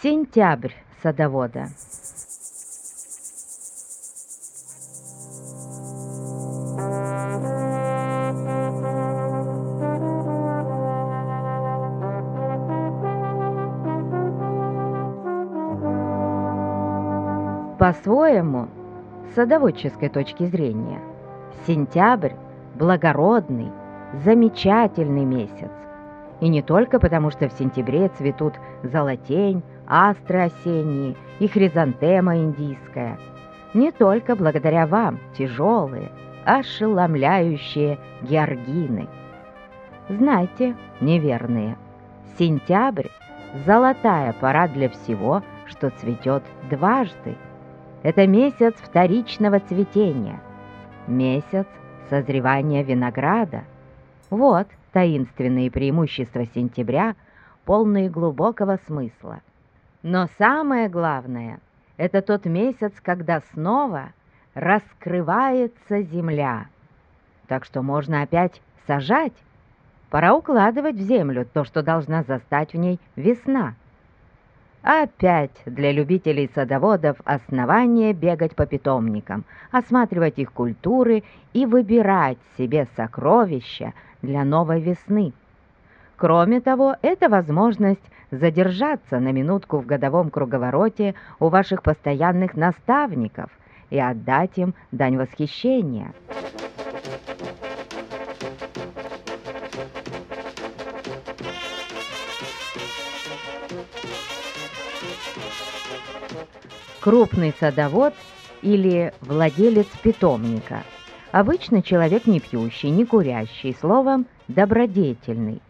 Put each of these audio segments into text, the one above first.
Сентябрь садовода. По-своему, с садоводческой точки зрения, сентябрь – благородный, замечательный месяц. И не только потому, что в сентябре цветут золотень, астры осенние и хризантема индийская. Не только благодаря вам, тяжелые, ошеломляющие георгины. Знайте, неверные, сентябрь – золотая пора для всего, что цветет дважды. Это месяц вторичного цветения, месяц созревания винограда. Вот таинственные преимущества сентября, полные глубокого смысла. Но самое главное – это тот месяц, когда снова раскрывается земля. Так что можно опять сажать. Пора укладывать в землю то, что должна застать в ней весна. Опять для любителей садоводов основание бегать по питомникам, осматривать их культуры и выбирать себе сокровища для новой весны. Кроме того, это возможность задержаться на минутку в годовом круговороте у ваших постоянных наставников и отдать им дань восхищения. Крупный садовод или владелец питомника. Обычно человек не пьющий, не курящий, словом, добродетельный.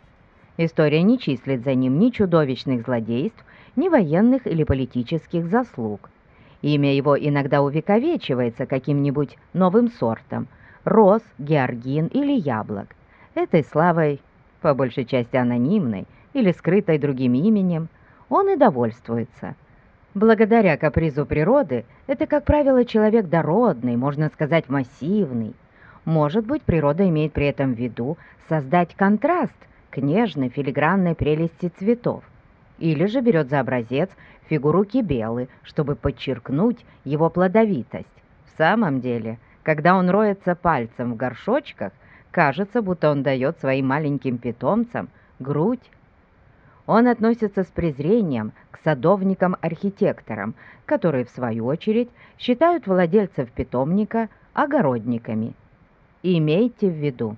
История не числит за ним ни чудовищных злодейств, ни военных или политических заслуг. Имя его иногда увековечивается каким-нибудь новым сортом – роз, георгин или яблок. Этой славой, по большей части анонимной или скрытой другим именем, он и довольствуется. Благодаря капризу природы, это, как правило, человек дородный, можно сказать, массивный. Может быть, природа имеет при этом в виду создать контраст к нежной филигранной прелести цветов, или же берет за образец фигуру кибелы, чтобы подчеркнуть его плодовитость. В самом деле, когда он роется пальцем в горшочках, кажется, будто он дает своим маленьким питомцам грудь. Он относится с презрением к садовникам-архитекторам, которые, в свою очередь, считают владельцев питомника огородниками. имейте в виду,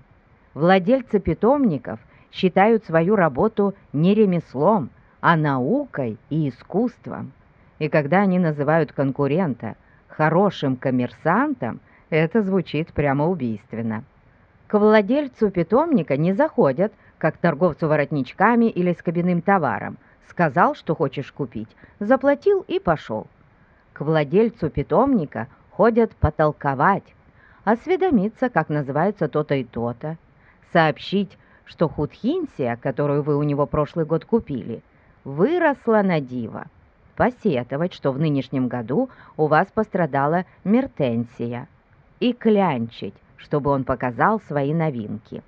владельцы питомников считают свою работу не ремеслом, а наукой и искусством. И когда они называют конкурента хорошим коммерсантом, это звучит прямо убийственно. К владельцу питомника не заходят, как торговцу воротничками или с кабинным товаром. Сказал, что хочешь купить, заплатил и пошел. К владельцу питомника ходят потолковать, осведомиться, как называется то-то и то-то, сообщить, что худхинсия, которую вы у него прошлый год купили, выросла на диво. Посетовать, что в нынешнем году у вас пострадала мертенсия. И клянчить, чтобы он показал свои новинки.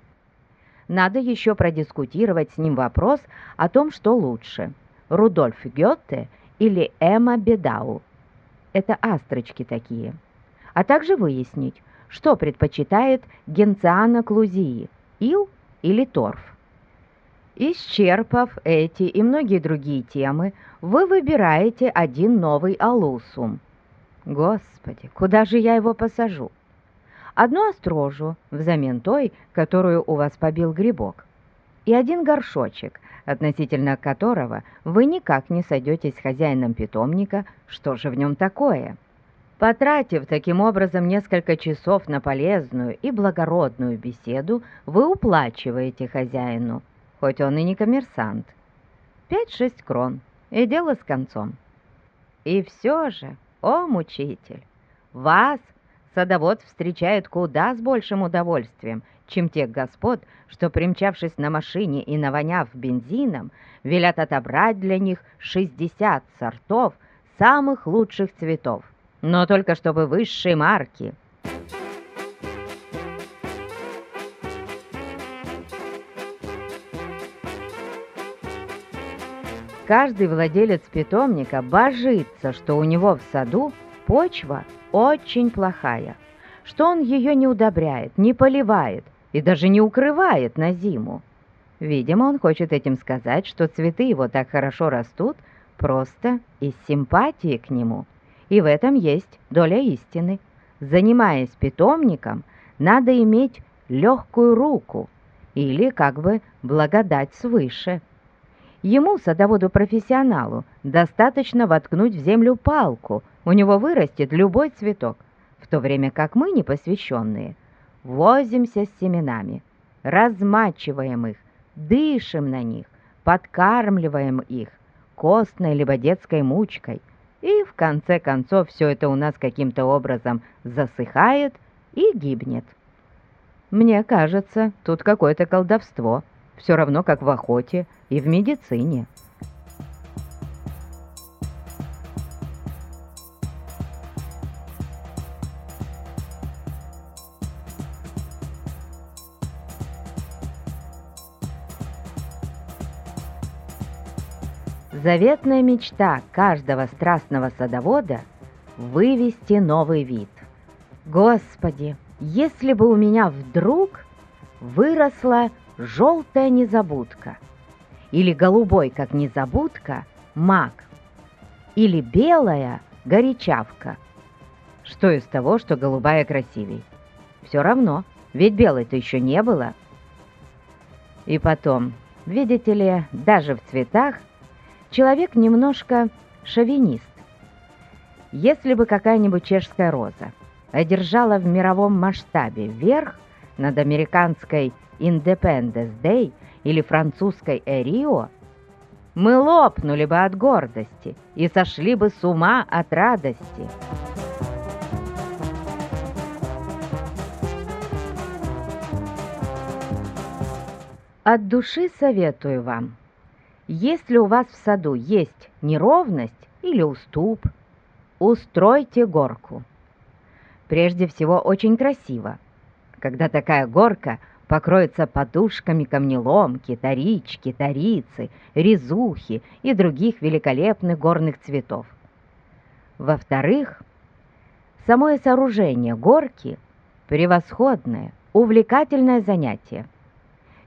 Надо еще продискутировать с ним вопрос о том, что лучше – Рудольф Гёте или Эмма Бедау. Это астрочки такие. А также выяснить, что предпочитает Генциана Клузии – ил или торф. Исчерпав эти и многие другие темы, вы выбираете один новый алусум. Господи, куда же я его посажу? Одну острожу взамен той, которую у вас побил грибок, и один горшочек, относительно которого вы никак не сойдетесь с хозяином питомника, что же в нем такое. Потратив таким образом несколько часов на полезную и благородную беседу, вы уплачиваете хозяину, хоть он и не коммерсант. Пять-шесть крон, и дело с концом. И все же, о мучитель, вас садовод встречает куда с большим удовольствием, чем тех господ, что, примчавшись на машине и навоняв бензином, велят отобрать для них 60 сортов самых лучших цветов но только чтобы высшей марки. Каждый владелец питомника божится, что у него в саду почва очень плохая, что он ее не удобряет, не поливает и даже не укрывает на зиму. Видимо, он хочет этим сказать, что цветы его так хорошо растут просто из симпатии к нему. И в этом есть доля истины. Занимаясь питомником, надо иметь легкую руку или как бы благодать свыше. Ему, садоводу-профессионалу, достаточно воткнуть в землю палку, у него вырастет любой цветок, в то время как мы, непосвященные, возимся с семенами, размачиваем их, дышим на них, подкармливаем их костной либо детской мучкой, и в конце концов все это у нас каким-то образом засыхает и гибнет. Мне кажется, тут какое-то колдовство – все равно как в охоте и в медицине. Заветная мечта каждого страстного садовода – вывести новый вид. Господи, если бы у меня вдруг выросла желтая незабудка, или голубой, как незабудка, мак, или белая горячавка. Что из того, что голубая красивей? Все равно, ведь белой-то еще не было. И потом, видите ли, даже в цветах человек немножко шовинист. Если бы какая-нибудь чешская роза одержала в мировом масштабе верх над американской Independence Day или французской Эрио, мы лопнули бы от гордости и сошли бы с ума от радости. От души советую вам, если у вас в саду есть неровность или уступ, устройте горку. Прежде всего, очень красиво, когда такая горка – покроется подушками камнеломки, тарички, тарицы, резухи и других великолепных горных цветов. Во-вторых, самое сооружение горки – превосходное, увлекательное занятие.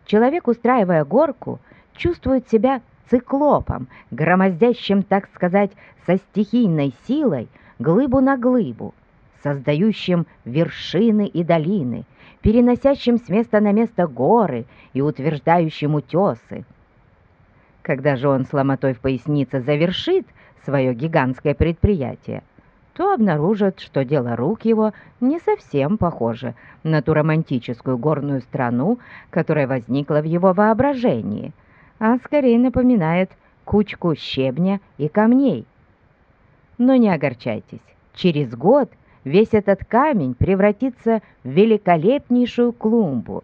Человек, устраивая горку, чувствует себя циклопом, громоздящим, так сказать, со стихийной силой глыбу на глыбу, создающим вершины и долины – переносящим с места на место горы и утверждающим утесы. Когда же он с ломотой в пояснице завершит свое гигантское предприятие, то обнаружит, что дело рук его не совсем похоже на ту романтическую горную страну, которая возникла в его воображении, а скорее напоминает кучку щебня и камней. Но не огорчайтесь, через год – весь этот камень превратится в великолепнейшую клумбу,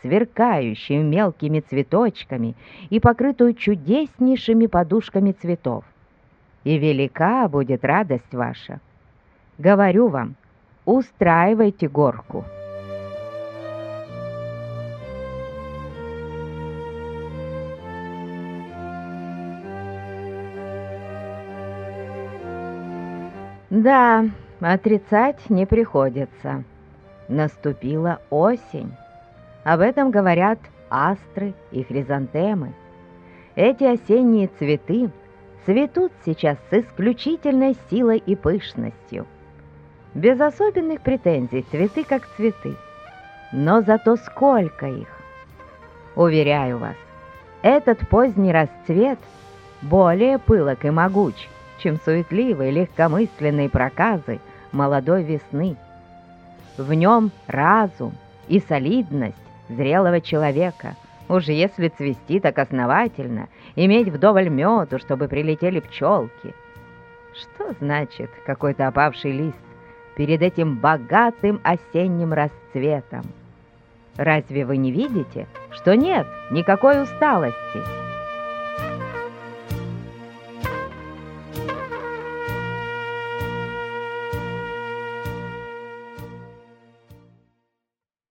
сверкающую мелкими цветочками и покрытую чудеснейшими подушками цветов. И велика будет радость ваша. Говорю вам, устраивайте горку. Да, Отрицать не приходится. Наступила осень. Об этом говорят астры и хризантемы. Эти осенние цветы цветут сейчас с исключительной силой и пышностью. Без особенных претензий цветы как цветы. Но зато сколько их! Уверяю вас, этот поздний расцвет более пылок и могуч, чем суетливые легкомысленные проказы – молодой весны. В нем разум и солидность зрелого человека. Уж если цвести так основательно, иметь вдоволь меду, чтобы прилетели пчелки. Что значит какой-то опавший лист перед этим богатым осенним расцветом? Разве вы не видите, что нет никакой усталости?